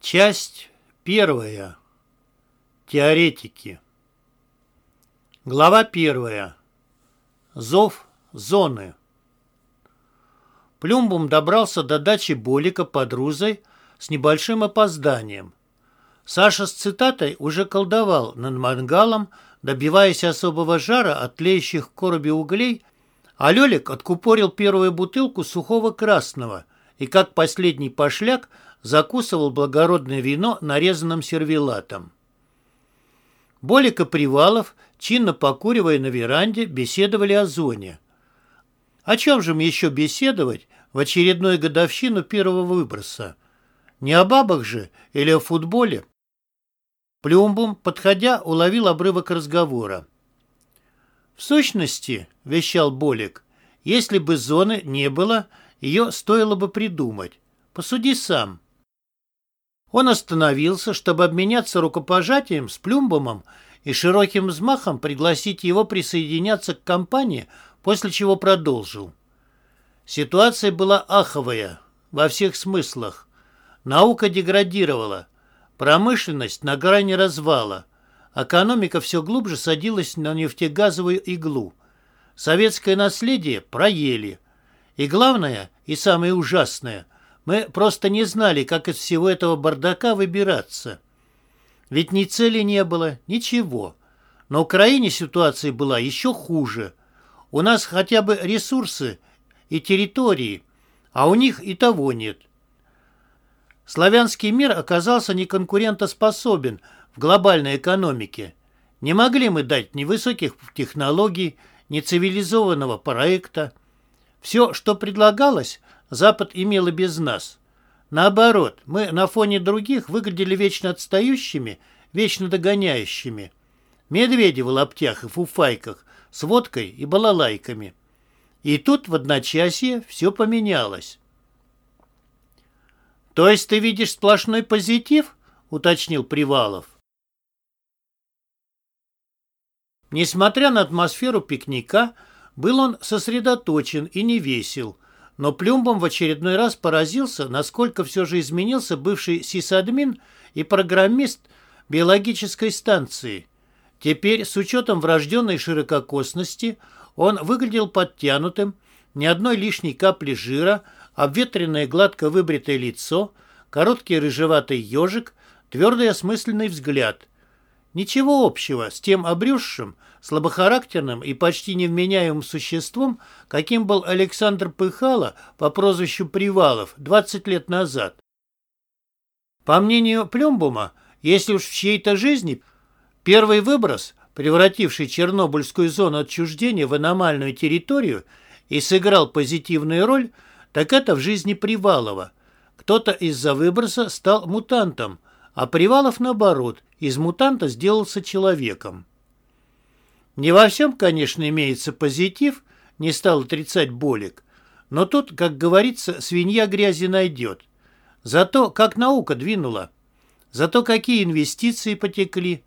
Часть первая. Теоретики. Глава первая. Зов зоны. Плюмбум добрался до дачи Болика под Рузой с небольшим опозданием. Саша с цитатой уже колдовал над мангалом, добиваясь особого жара от тлеющих в коробе углей, а Лелик откупорил первую бутылку сухого красного и, как последний пошляк, закусывал благородное вино нарезанным сервелатом. Болик и Привалов, чинно покуривая на веранде, беседовали о зоне. О чем же им еще беседовать в очередную годовщину первого выброса? Не о бабах же или о футболе? Плюмбум, подходя, уловил обрывок разговора. «В сущности, — вещал Болик, — если бы зоны не было, ее стоило бы придумать. Посуди сам. Он остановился, чтобы обменяться рукопожатием с Плюмбомом и широким взмахом пригласить его присоединяться к компании, после чего продолжил. Ситуация была аховая во всех смыслах. Наука деградировала, промышленность на грани развала, экономика все глубже садилась на нефтегазовую иглу. Советское наследие проели. И главное, и самое ужасное – мы просто не знали, как из всего этого бардака выбираться. Ведь ни цели не было, ничего. На Украине ситуация была еще хуже. У нас хотя бы ресурсы и территории, а у них и того нет. Славянский мир оказался неконкурентоспособен в глобальной экономике. Не могли мы дать ни высоких технологий, ни цивилизованного проекта. Все, что предлагалось, Запад имел и без нас. Наоборот, мы на фоне других выглядели вечно отстающими, вечно догоняющими. Медведи в лаптях и фуфайках, с водкой и балалайками. И тут в одночасье все поменялось. «То есть ты видишь сплошной позитив?» — уточнил Привалов. Несмотря на атмосферу пикника, был он сосредоточен и не весел — но Плюмбом в очередной раз поразился, насколько все же изменился бывший сисадмин и программист биологической станции. Теперь, с учетом врожденной ширококосности, он выглядел подтянутым, ни одной лишней капли жира, обветренное гладко выбритое лицо, короткий рыжеватый ежик, твердый осмысленный взгляд. Ничего общего с тем обрюзшим, слабохарактерным и почти невменяемым существом, каким был Александр Пыхало по прозвищу Привалов 20 лет назад. По мнению Плюмбума, если уж в чьей-то жизни первый выброс, превративший Чернобыльскую зону отчуждения в аномальную территорию, и сыграл позитивную роль, так это в жизни Привалова. Кто-то из-за выброса стал мутантом, а Привалов, наоборот, из мутанта сделался человеком. Не во всем, конечно, имеется позитив, не стал отрицать Болик, но тут, как говорится, свинья грязи найдет. Зато как наука двинула, зато какие инвестиции потекли,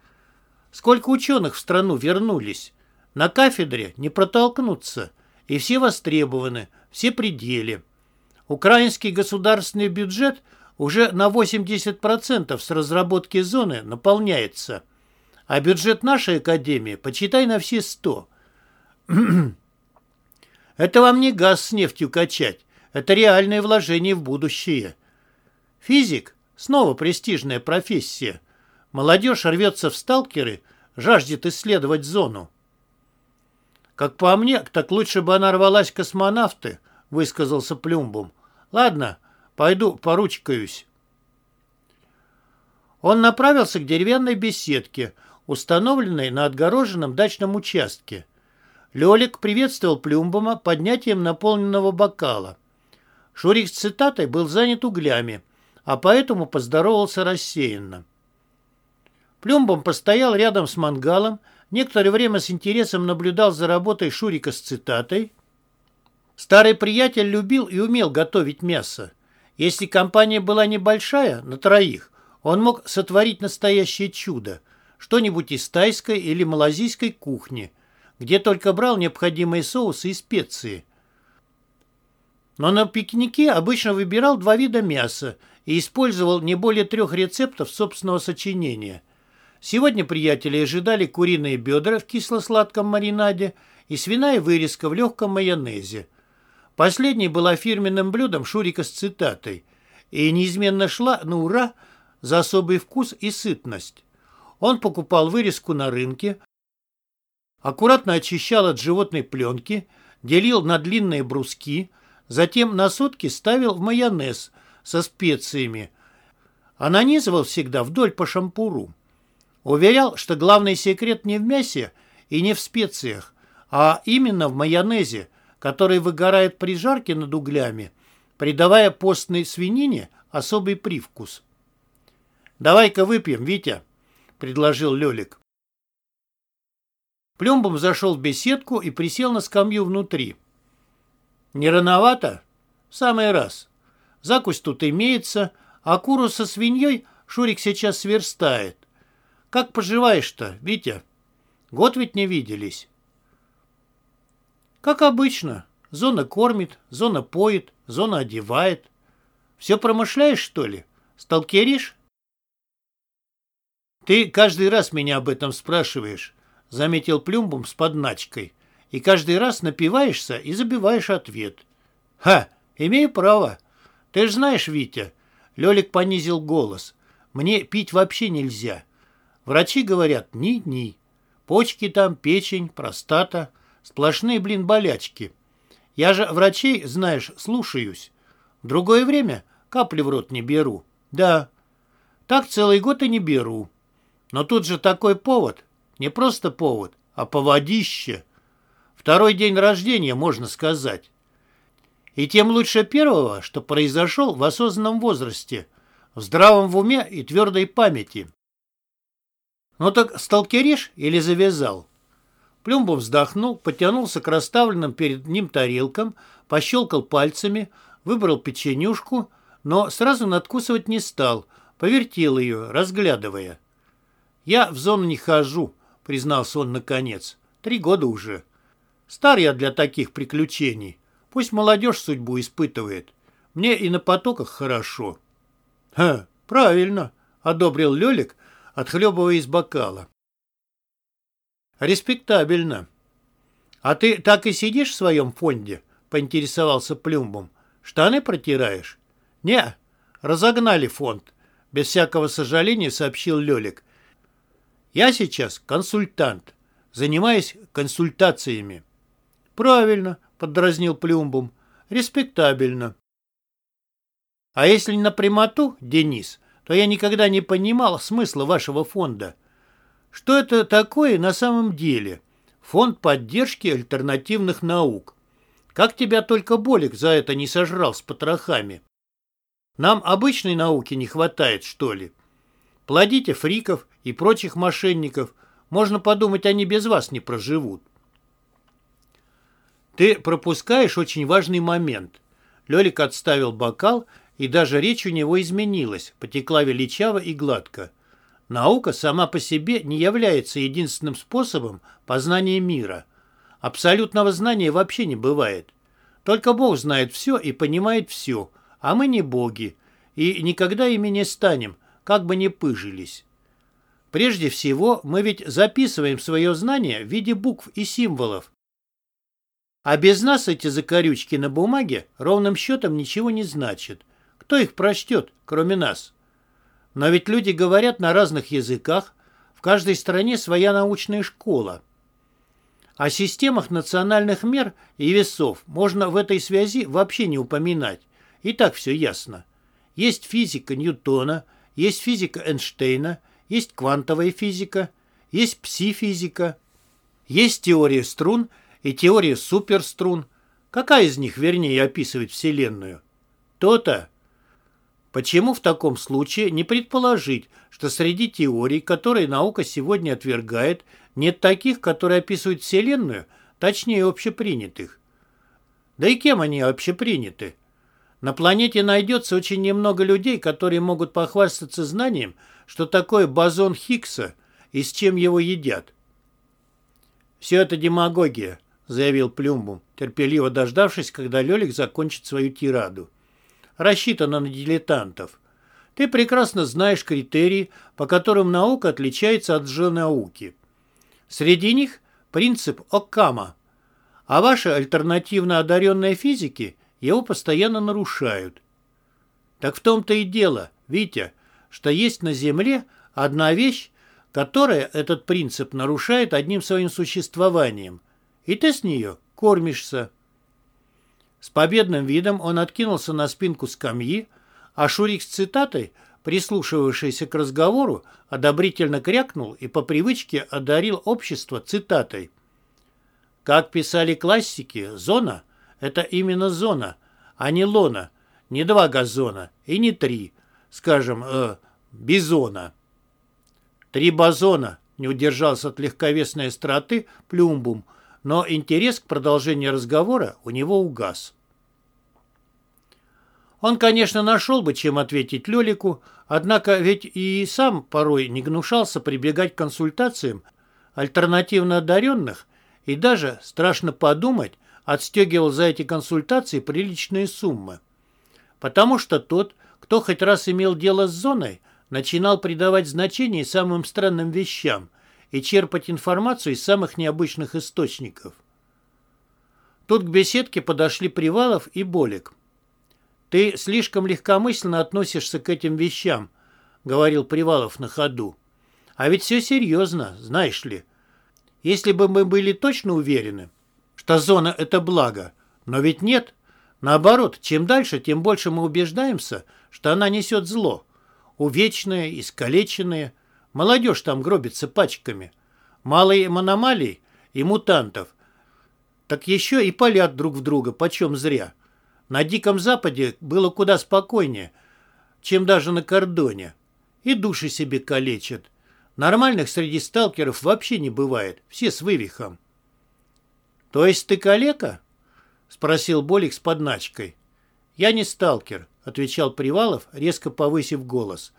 сколько ученых в страну вернулись. На кафедре не протолкнуться, и все востребованы, все пределы. Украинский государственный бюджет уже на 80% с разработки зоны наполняется – а бюджет нашей академии почитай на все сто. Это вам не газ с нефтью качать. Это реальное вложение в будущее. Физик – снова престижная профессия. Молодежь рвется в сталкеры, жаждет исследовать зону. Как по мне, так лучше бы она рвалась космонавты, высказался Плюмбум. Ладно, пойду поручкаюсь. Он направился к деревянной беседке – установленной на отгороженном дачном участке. Лёлик приветствовал Плюмбома поднятием наполненного бокала. Шурик с цитатой был занят углями, а поэтому поздоровался рассеянно. Плюмбом постоял рядом с мангалом, некоторое время с интересом наблюдал за работой Шурика с цитатой. Старый приятель любил и умел готовить мясо. Если компания была небольшая, на троих, он мог сотворить настоящее чудо – что-нибудь из тайской или малазийской кухни, где только брал необходимые соусы и специи. Но на пикнике обычно выбирал два вида мяса и использовал не более трех рецептов собственного сочинения. Сегодня приятели ожидали куриные бедра в кисло-сладком маринаде и свиная вырезка в легком майонезе. Последней была фирменным блюдом Шурика с цитатой и неизменно шла на ура за особый вкус и сытность. Он покупал вырезку на рынке, аккуратно очищал от животной пленки, делил на длинные бруски, затем на сутки ставил в майонез со специями, а нанизывал всегда вдоль по шампуру. Уверял, что главный секрет не в мясе и не в специях, а именно в майонезе, который выгорает при жарке над углями, придавая постной свинине особый привкус. «Давай-ка выпьем, Витя», — предложил Лелик. Плюмбом зашел в беседку и присел на скамью внутри. «Не рановато?» «Самый раз. Закусь тут имеется, а куру со свиньей Шурик сейчас сверстает. Как поживаешь-то, Витя? Год ведь не виделись». Как обычно. Зона кормит, зона поет, зона одевает. Все промышляешь, что ли? Сталкеришь? Ты каждый раз меня об этом спрашиваешь, заметил Плюмбом с подначкой. И каждый раз напиваешься и забиваешь ответ. Ха, имею право. Ты же знаешь, Витя, Лёлик понизил голос. Мне пить вообще нельзя. Врачи говорят, ни-ни. Почки там, печень, простата. Сплошные, блин, болячки. Я же врачей, знаешь, слушаюсь. В другое время капли в рот не беру. Да, так целый год и не беру. Но тут же такой повод. Не просто повод, а поводище. Второй день рождения, можно сказать. И тем лучше первого, что произошел в осознанном возрасте, в здравом в уме и твердой памяти. Ну так сталкеришь или завязал? Плюмбов вздохнул, потянулся к расставленным перед ним тарелкам, пощелкал пальцами, выбрал печенюшку, но сразу надкусывать не стал, повертел ее, разглядывая. «Я в зону не хожу», — признался он наконец. «Три года уже. Стар я для таких приключений. Пусть молодежь судьбу испытывает. Мне и на потоках хорошо». «Ха, правильно», — одобрил Лелик, отхлебывая из бокала. Респектабельно. А ты так и сидишь в своем фонде? Поинтересовался Плюмбом. Штаны протираешь? Не, разогнали фонд. Без всякого сожаления сообщил Лелик. Я сейчас консультант. Занимаюсь консультациями. Правильно, подразнил Плюмбом. Респектабельно. А если на прямоту, Денис, то я никогда не понимал смысла вашего фонда. Что это такое на самом деле? Фонд поддержки альтернативных наук. Как тебя только Болик за это не сожрал с потрохами? Нам обычной науки не хватает, что ли? Плодите фриков и прочих мошенников. Можно подумать, они без вас не проживут. Ты пропускаешь очень важный момент. Лёлик отставил бокал, и даже речь у него изменилась, потекла величаво и гладко. Наука сама по себе не является единственным способом познания мира. Абсолютного знания вообще не бывает. Только Бог знает все и понимает все, а мы не боги, и никогда ими не станем, как бы ни пыжились. Прежде всего, мы ведь записываем свое знание в виде букв и символов. А без нас эти закорючки на бумаге ровным счетом ничего не значат. Кто их прочтет, кроме нас? Но ведь люди говорят на разных языках, в каждой стране своя научная школа. О системах национальных мер и весов можно в этой связи вообще не упоминать. И так все ясно. Есть физика Ньютона, есть физика Эйнштейна, есть квантовая физика, есть пси-физика, есть теория струн и теория суперструн. Какая из них вернее описывает Вселенную? То-то. Почему в таком случае не предположить, что среди теорий, которые наука сегодня отвергает, нет таких, которые описывают Вселенную, точнее общепринятых? Да и кем они общеприняты? На планете найдется очень немного людей, которые могут похвастаться знанием, что такое бозон Хиггса и с чем его едят. «Все это демагогия», — заявил Плюмбум. терпеливо дождавшись, когда Лёлик закончит свою тираду. «Рассчитано на дилетантов. Ты прекрасно знаешь критерии, по которым наука отличается от лженауки. Среди них принцип Оккама, а ваши альтернативно одаренные физики его постоянно нарушают. Так в том-то и дело, Витя, что есть на Земле одна вещь, которая этот принцип нарушает одним своим существованием, и ты с нее кормишься. С победным видом он откинулся на спинку скамьи, а Шурик с цитатой, прислушивавшийся к разговору, одобрительно крякнул и по привычке одарил общество цитатой. Как писали классики, зона – это именно зона, а не лона, не два газона и не три, скажем, э, бизона. Три базона, не удержался от легковесной остроты Плюмбум, но интерес к продолжению разговора у него угас. Он, конечно, нашел бы, чем ответить Лелику, однако ведь и сам порой не гнушался прибегать к консультациям альтернативно одаренных и даже, страшно подумать, отстегивал за эти консультации приличные суммы. Потому что тот, кто хоть раз имел дело с зоной, начинал придавать значение самым странным вещам и черпать информацию из самых необычных источников. Тут к беседке подошли Привалов и Болик. «Ты слишком легкомысленно относишься к этим вещам», — говорил Привалов на ходу. «А ведь все серьезно, знаешь ли. Если бы мы были точно уверены, что зона — это благо, но ведь нет. Наоборот, чем дальше, тем больше мы убеждаемся, что она несет зло. Увечные, искалеченные. Молодежь там гробится пачками. Мало им аномалий и мутантов. Так еще и палят друг в друга, почем зря. На Диком Западе было куда спокойнее, чем даже на кордоне. И души себе калечат. Нормальных среди сталкеров вообще не бывает, все с вывихом. «То есть ты калека?» — спросил Болик с подначкой. «Я не сталкер», — отвечал Привалов, резко повысив голос.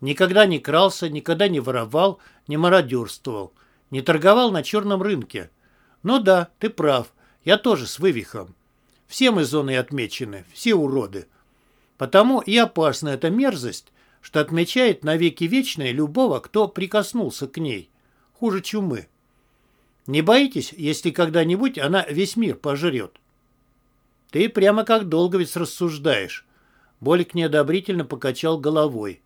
«Никогда не крался, никогда не воровал, не мародерствовал, не торговал на черном рынке. Ну да, ты прав, я тоже с вывихом. Все мы зоной отмечены, все уроды. Потому и опасна эта мерзость, что отмечает навеки вечное любого, кто прикоснулся к ней. Хуже чумы. Не боитесь, если когда-нибудь она весь мир пожрет? Ты прямо как долговец рассуждаешь. Болик неодобрительно покачал головой.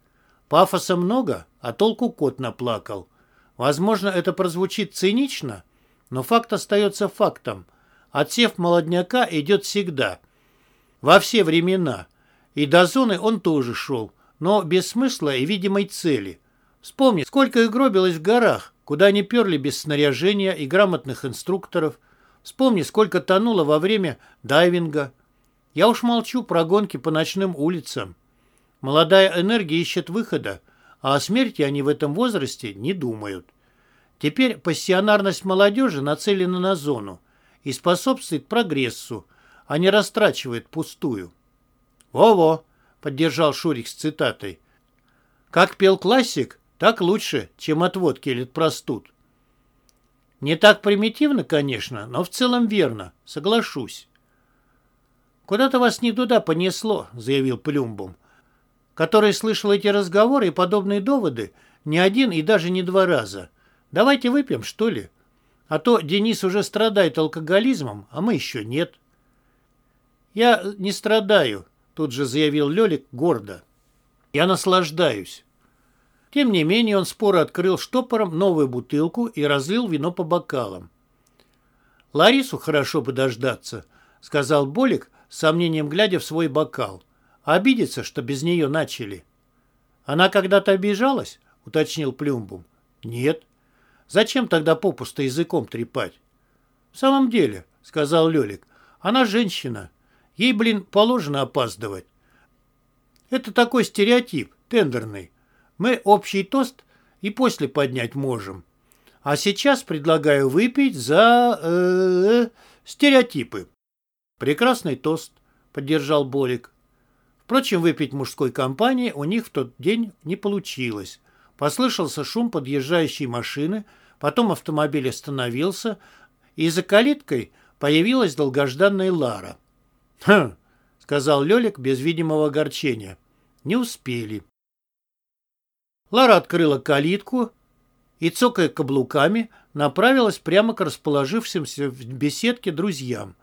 Пафоса много, а толку кот наплакал. Возможно, это прозвучит цинично, но факт остается фактом – Отсев молодняка идет всегда, во все времена. И до зоны он тоже шел, но без смысла и видимой цели. Вспомни, сколько их гробилось в горах, куда они перли без снаряжения и грамотных инструкторов. Вспомни, сколько тонуло во время дайвинга. Я уж молчу про гонки по ночным улицам. Молодая энергия ищет выхода, а о смерти они в этом возрасте не думают. Теперь пассионарность молодежи нацелена на зону и способствует прогрессу, а не растрачивает пустую. «Во-во!» — поддержал Шурик с цитатой. «Как пел классик, так лучше, чем от водки или от простуд». Не так примитивно, конечно, но в целом верно, соглашусь. «Куда-то вас не туда понесло», — заявил Плюмбум, который слышал эти разговоры и подобные доводы не один и даже не два раза. «Давайте выпьем, что ли?» А то Денис уже страдает алкоголизмом, а мы еще нет. Я не страдаю, тут же заявил Лелик гордо. Я наслаждаюсь. Тем не менее он споро открыл штопором новую бутылку и разлил вино по бокалам. «Ларису хорошо бы дождаться», — сказал Болик, с сомнением глядя в свой бокал. «Обидится, что без нее начали». «Она когда-то обижалась?» — уточнил Плюмбум. «Нет». Зачем тогда попусто языком трепать? В самом деле, сказал Лелик, она женщина. Ей, блин, положено опаздывать. Это такой стереотип, тендерный. Мы общий тост и после поднять можем. А сейчас предлагаю выпить за... Э, -э стереотипы. Прекрасный тост, поддержал Болик. Впрочем, выпить мужской компании у них в тот день не получилось. Послышался шум подъезжающей машины, Потом автомобиль остановился, и за калиткой появилась долгожданная Лара. «Хм», — сказал Лёлик без видимого огорчения. «Не успели». Лара открыла калитку и, цокая каблуками, направилась прямо к расположившимся в беседке друзьям.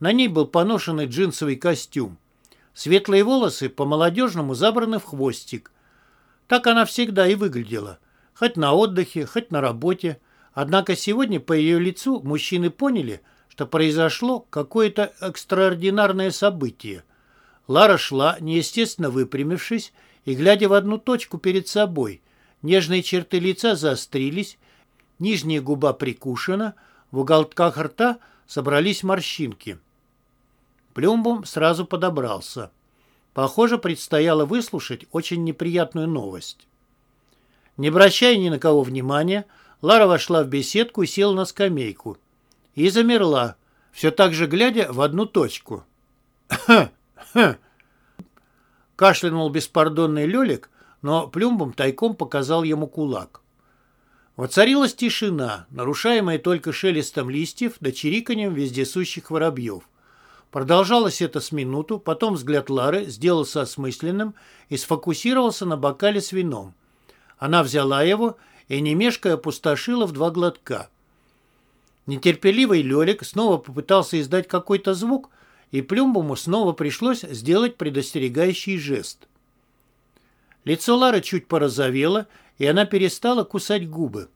На ней был поношенный джинсовый костюм. Светлые волосы по-молодежному забраны в хвостик. Так она всегда и выглядела. Хоть на отдыхе, хоть на работе. Однако сегодня по ее лицу мужчины поняли, что произошло какое-то экстраординарное событие. Лара шла, неестественно выпрямившись и глядя в одну точку перед собой. Нежные черты лица заострились, нижняя губа прикушена, в уголках рта собрались морщинки. Плюмбум сразу подобрался. Похоже, предстояло выслушать очень неприятную новость. Не обращая ни на кого внимания, Лара вошла в беседку и села на скамейку. И замерла, все так же глядя в одну точку. «Хм, хм!» Кашлянул беспардонный Лелик, но Плюмбом тайком показал ему кулак. Воцарилась тишина, нарушаемая только шелестом листьев да чириканьем вездесущих воробьев. Продолжалось это с минуту, потом взгляд Лары сделался осмысленным и сфокусировался на бокале с вином. Она взяла его и, не мешкая, опустошила в два глотка. Нетерпеливый Лёлик снова попытался издать какой-то звук, и Плюмбуму снова пришлось сделать предостерегающий жест. Лицо Лары чуть порозовело, и она перестала кусать губы.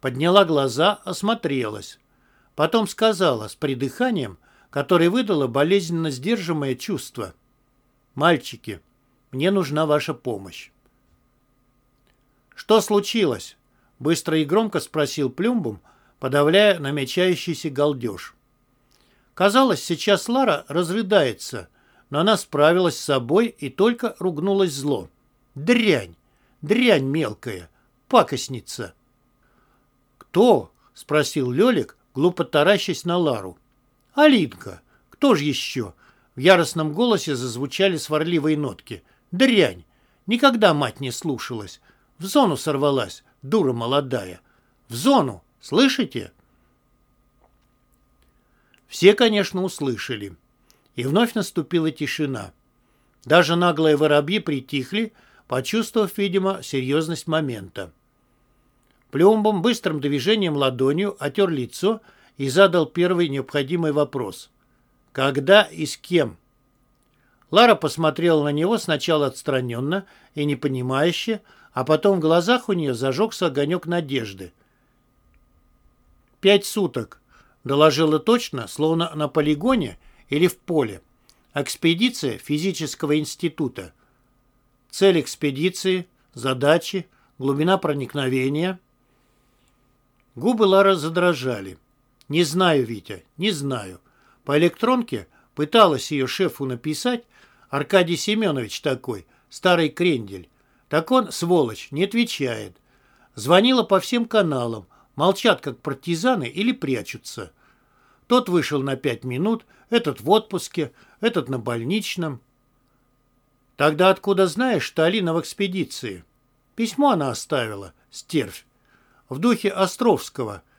Подняла глаза, осмотрелась. Потом сказала с придыханием, которое выдало болезненно сдерживаемое чувство. «Мальчики, мне нужна ваша помощь». «Что случилось?» — быстро и громко спросил Плюмбум, подавляя намечающийся галдеж. Казалось, сейчас Лара разрыдается, но она справилась с собой и только ругнулась зло. «Дрянь! Дрянь мелкая! Пакостница!» «Кто?» — спросил Лёлик, глупо таращась на Лару. «Алинка! Кто же еще?» В яростном голосе зазвучали сварливые нотки. «Дрянь! Никогда мать не слушалась. В зону сорвалась, дура молодая. В зону! Слышите?» Все, конечно, услышали. И вновь наступила тишина. Даже наглые воробьи притихли, почувствовав, видимо, серьезность момента. Плюмбом быстрым движением ладонью отер лицо и задал первый необходимый вопрос. «Когда и с кем?» Лара посмотрела на него сначала отстраненно и непонимающе, а потом в глазах у нее зажегся огонек надежды. «Пять суток», — доложила точно, словно на полигоне или в поле. Экспедиция физического института. Цель экспедиции, задачи, глубина проникновения. Губы Лара задрожали. Не знаю, Витя, не знаю. По электронке пыталась ее шефу написать, Аркадий Семенович такой, старый крендель. Так он, сволочь, не отвечает. Звонила по всем каналам, молчат как партизаны или прячутся. Тот вышел на пять минут, этот в отпуске, этот на больничном. Тогда откуда знаешь, что Алина в экспедиции? Письмо она оставила, стервь, в духе Островского –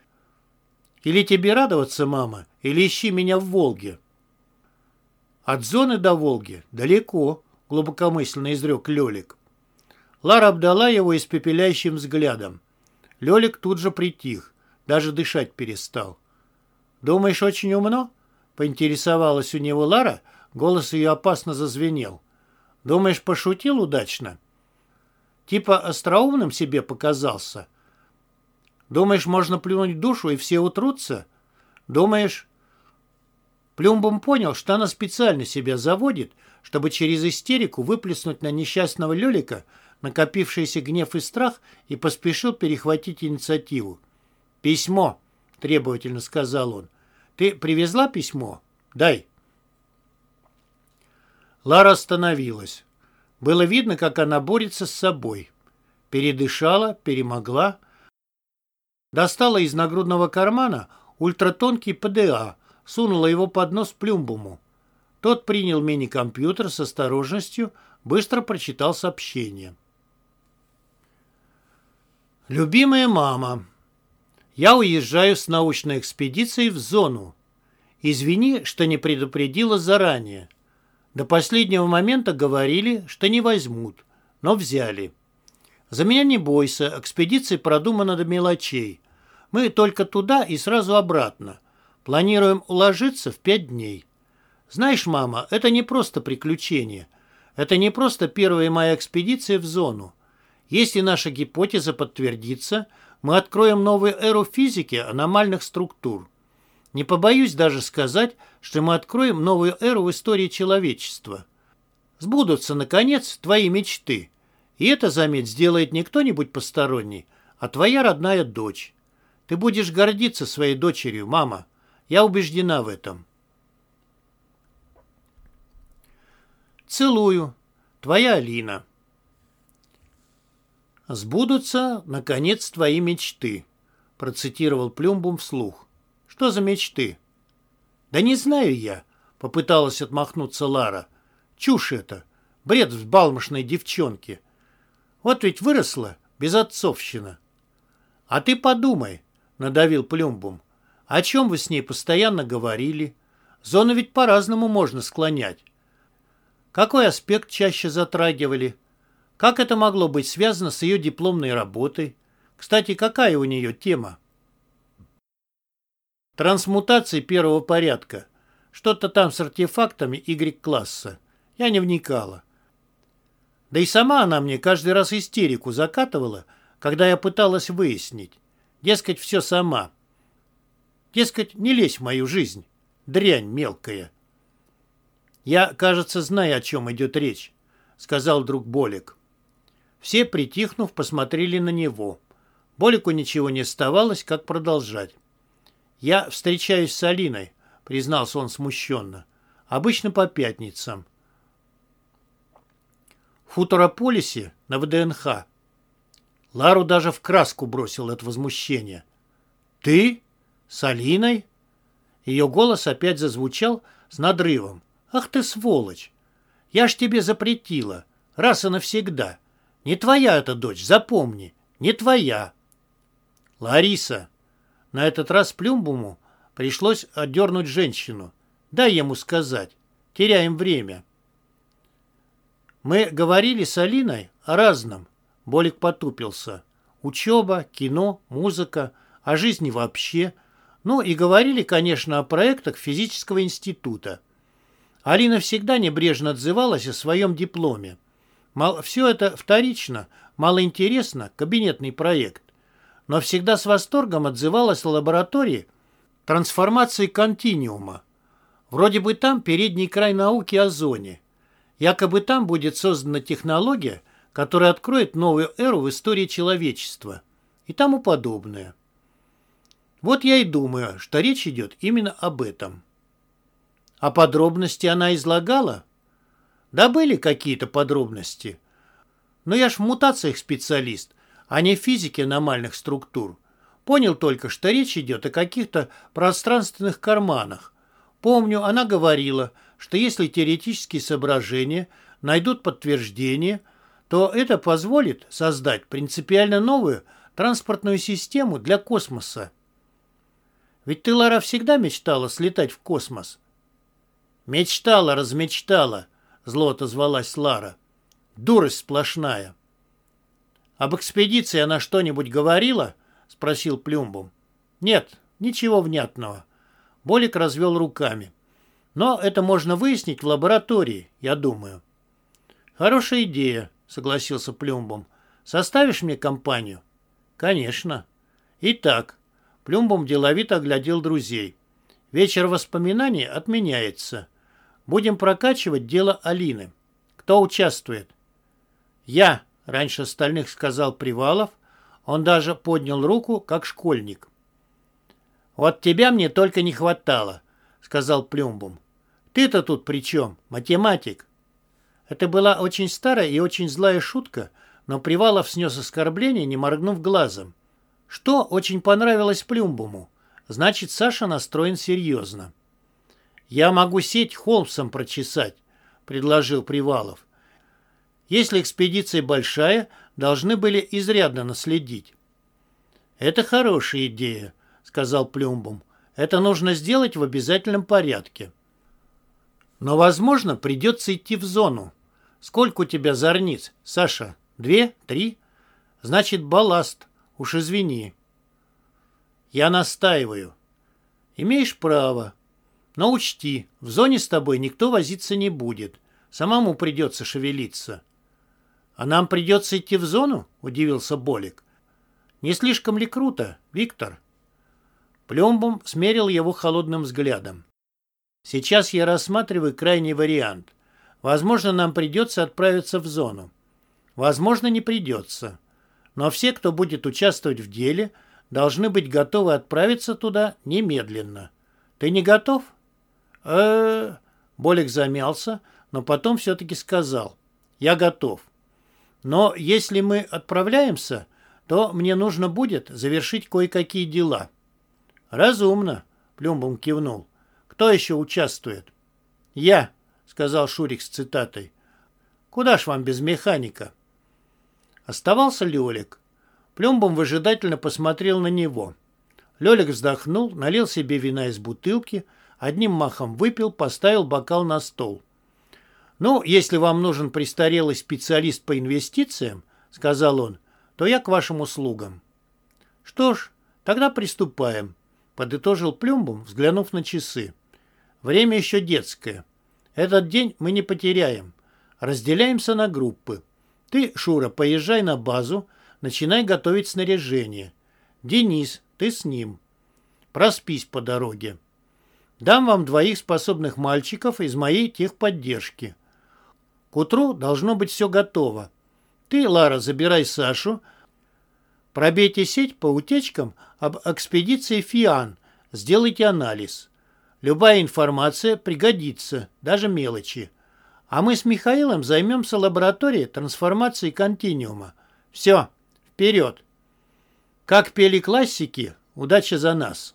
или тебе радоваться, мама, или ищи меня в Волге. От зоны до Волги далеко, глубокомысленно изрек Лелик. Лара обдала его испепеляющим взглядом. Лелик тут же притих, даже дышать перестал. «Думаешь, очень умно?» — поинтересовалась у него Лара, голос ее опасно зазвенел. «Думаешь, пошутил удачно?» «Типа остроумным себе показался?» Думаешь, можно плюнуть душу, и все утрутся? Думаешь...» Плюмбом понял, что она специально себя заводит, чтобы через истерику выплеснуть на несчастного Лелика накопившийся гнев и страх и поспешил перехватить инициативу. «Письмо», — требовательно сказал он. «Ты привезла письмо? Дай». Лара остановилась. Было видно, как она борется с собой. Передышала, перемогла, Достала из нагрудного кармана ультратонкий ПДА, сунула его под нос Плюмбуму. Тот принял мини-компьютер с осторожностью, быстро прочитал сообщение. «Любимая мама, я уезжаю с научной экспедицией в зону. Извини, что не предупредила заранее. До последнего момента говорили, что не возьмут, но взяли. За меня не бойся, экспедиция продумана до мелочей. Мы только туда и сразу обратно. Планируем уложиться в пять дней. Знаешь, мама, это не просто приключение. Это не просто первая моя экспедиция в зону. Если наша гипотеза подтвердится, мы откроем новую эру физики аномальных структур. Не побоюсь даже сказать, что мы откроем новую эру в истории человечества. Сбудутся, наконец, твои мечты. И это, заметь, сделает не кто-нибудь посторонний, а твоя родная дочь. Ты будешь гордиться своей дочерью, мама. Я убеждена в этом. Целую. Твоя Алина. «Сбудутся, наконец, твои мечты», — процитировал Плюмбум вслух. «Что за мечты?» «Да не знаю я», — попыталась отмахнуться Лара. «Чушь это, бред взбалмошной девчонки. Вот ведь выросла безотцовщина». «А ты подумай», — надавил Плюмбум. «О чем вы с ней постоянно говорили? Зону ведь по-разному можно склонять. Какой аспект чаще затрагивали?» Как это могло быть связано с ее дипломной работой? Кстати, какая у нее тема? Трансмутации первого порядка. Что-то там с артефактами Y-класса. Я не вникала. Да и сама она мне каждый раз истерику закатывала, когда я пыталась выяснить. Дескать, все сама. Дескать, не лезь в мою жизнь. Дрянь мелкая. Я, кажется, знаю, о чем идет речь, сказал друг Болик. Все, притихнув, посмотрели на него. Болику ничего не оставалось, как продолжать. «Я встречаюсь с Алиной», — признался он смущенно. «Обычно по пятницам». В Футурополисе на ВДНХ. Лару даже в краску бросил от возмущения. «Ты? С Алиной?» Ее голос опять зазвучал с надрывом. «Ах ты сволочь! Я ж тебе запретила, раз и навсегда. Не твоя эта дочь, запомни, не твоя. Лариса. На этот раз Плюмбуму пришлось отдернуть женщину. Дай ему сказать. Теряем время. Мы говорили с Алиной о разном. Болик потупился. Учеба, кино, музыка, о жизни вообще. Ну и говорили, конечно, о проектах физического института. Алина всегда небрежно отзывалась о своем дипломе. Мало, все это вторично, малоинтересно, кабинетный проект. Но всегда с восторгом отзывалась лаборатории трансформации континиума. Вроде бы там передний край науки о зоне. Якобы там будет создана технология, которая откроет новую эру в истории человечества и тому подобное. Вот я и думаю, что речь идет именно об этом. А подробности она излагала? Да были какие-то подробности. Но я ж в мутациях специалист, а не в физике аномальных структур. Понял только, что речь идет о каких-то пространственных карманах. Помню, она говорила, что если теоретические соображения найдут подтверждение, то это позволит создать принципиально новую транспортную систему для космоса. Ведь ты, Лара, всегда мечтала слетать в космос. Мечтала, размечтала, Зло отозвалась Лара. Дурость сплошная. Об экспедиции она что-нибудь говорила? Спросил Плюмбум. Нет, ничего внятного. Болик развел руками. Но это можно выяснить в лаборатории, я думаю. Хорошая идея, согласился Плюмбум. Составишь мне компанию? Конечно. Итак, Плюмбум деловито оглядел друзей. Вечер воспоминаний отменяется. Будем прокачивать дело Алины. Кто участвует? Я, раньше остальных сказал Привалов. Он даже поднял руку, как школьник. Вот тебя мне только не хватало, сказал Плюмбум. Ты-то тут при чем? Математик. Это была очень старая и очень злая шутка, но Привалов снес оскорбление, не моргнув глазом. Что очень понравилось Плюмбуму. Значит, Саша настроен серьезно. «Я могу сеть Холмсом прочесать», — предложил Привалов. «Если экспедиция большая, должны были изрядно наследить». «Это хорошая идея», — сказал Плюмбум. Это нужно сделать в обязательном порядке. Но, возможно, придется идти в зону. Сколько у тебя зорниц, Саша? Две? Три? Значит, балласт. Уж извини. Я настаиваю. Имеешь право. Но учти, в зоне с тобой никто возиться не будет. Самому придется шевелиться. А нам придется идти в зону? Удивился Болик. Не слишком ли круто, Виктор? Плюмбом смерил его холодным взглядом. Сейчас я рассматриваю крайний вариант. Возможно, нам придется отправиться в зону. Возможно, не придется. Но все, кто будет участвовать в деле, должны быть готовы отправиться туда немедленно. Ты не готов? Э Болик замялся, но потом все-таки сказал. Я готов. Но если мы отправляемся, то мне нужно будет завершить кое-какие дела. Разумно, Плюмбом кивнул. Кто еще участвует? Я, сказал Шурик с цитатой. Куда ж вам без механика? Оставался Лёлик. Плюмбом выжидательно посмотрел на него. Лёлик вздохнул, налил себе вина из бутылки, одним махом выпил, поставил бокал на стол. «Ну, если вам нужен престарелый специалист по инвестициям, — сказал он, — то я к вашим услугам». «Что ж, тогда приступаем», — подытожил Плюмбом, взглянув на часы. «Время еще детское. Этот день мы не потеряем. Разделяемся на группы. Ты, Шура, поезжай на базу, начинай готовить снаряжение. Денис, ты с ним. Проспись по дороге. Дам вам двоих способных мальчиков из моей техподдержки. К утру должно быть все готово. Ты, Лара, забирай Сашу. Пробейте сеть по утечкам об экспедиции «Фиан». Сделайте анализ. Любая информация пригодится, даже мелочи. А мы с Михаилом займемся лабораторией трансформации континиума. Все, вперед. Как пели классики, удача за нас.